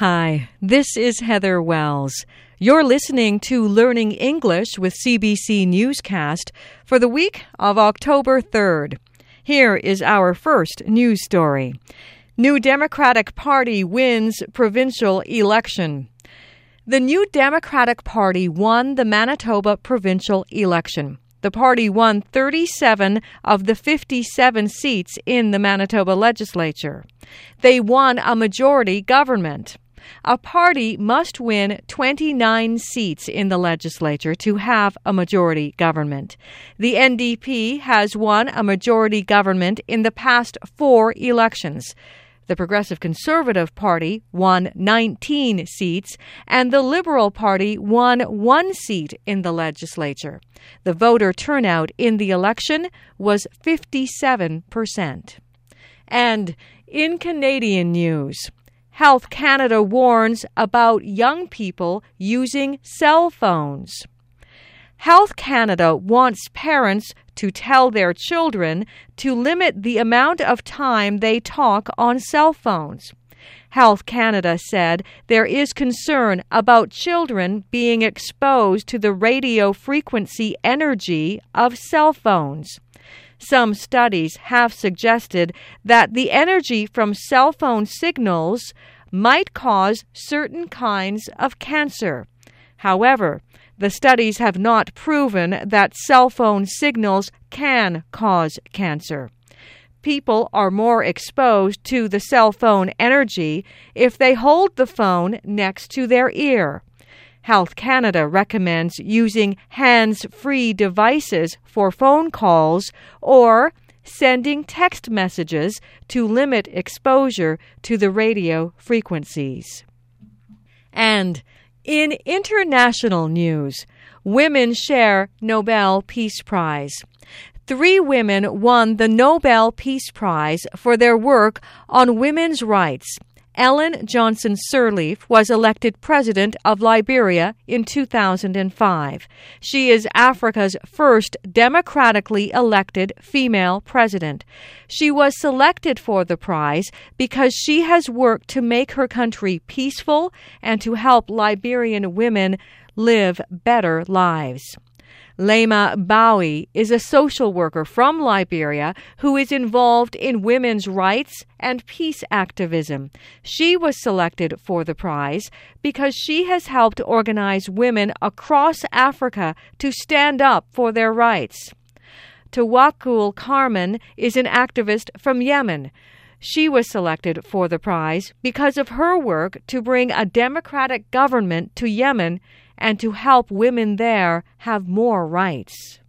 Hi, this is Heather Wells. You're listening to Learning English with CBC Newscast for the week of October 3rd. Here is our first news story. New Democratic Party wins provincial election. The New Democratic Party won the Manitoba provincial election. The party won 37 of the 57 seats in the Manitoba legislature. They won a majority government. A party must win 29 seats in the legislature to have a majority government. The NDP has won a majority government in the past four elections. The Progressive Conservative Party won 19 seats, and the Liberal Party won one seat in the legislature. The voter turnout in the election was 57%. And in Canadian news, Health Canada warns about young people using cell phones. Health Canada wants parents to tell their children to limit the amount of time they talk on cell phones. Health Canada said there is concern about children being exposed to the radio frequency energy of cell phones. Some studies have suggested that the energy from cell phone signals might cause certain kinds of cancer. However, the studies have not proven that cell phone signals can cause cancer. People are more exposed to the cell phone energy if they hold the phone next to their ear. Health Canada recommends using hands free devices for phone calls or sending text messages to limit exposure to the radio frequencies. And in international news, women share Nobel Peace Prize. Three women won the Nobel Peace Prize for their work on women's rights. Ellen Johnson Sirleaf was elected president of Liberia in 2005. She is Africa's first democratically elected female president. She was selected for the prize because she has worked to make her country peaceful and to help Liberian women live better lives. Leymah Gbowee is a social worker from Liberia who is involved in women's rights and peace activism. She was selected for the prize because she has helped organize women across Africa to stand up for their rights. Tawakkol Karman is an activist from Yemen. She was selected for the prize because of her work to bring a democratic government to Yemen and to help women there have more rights.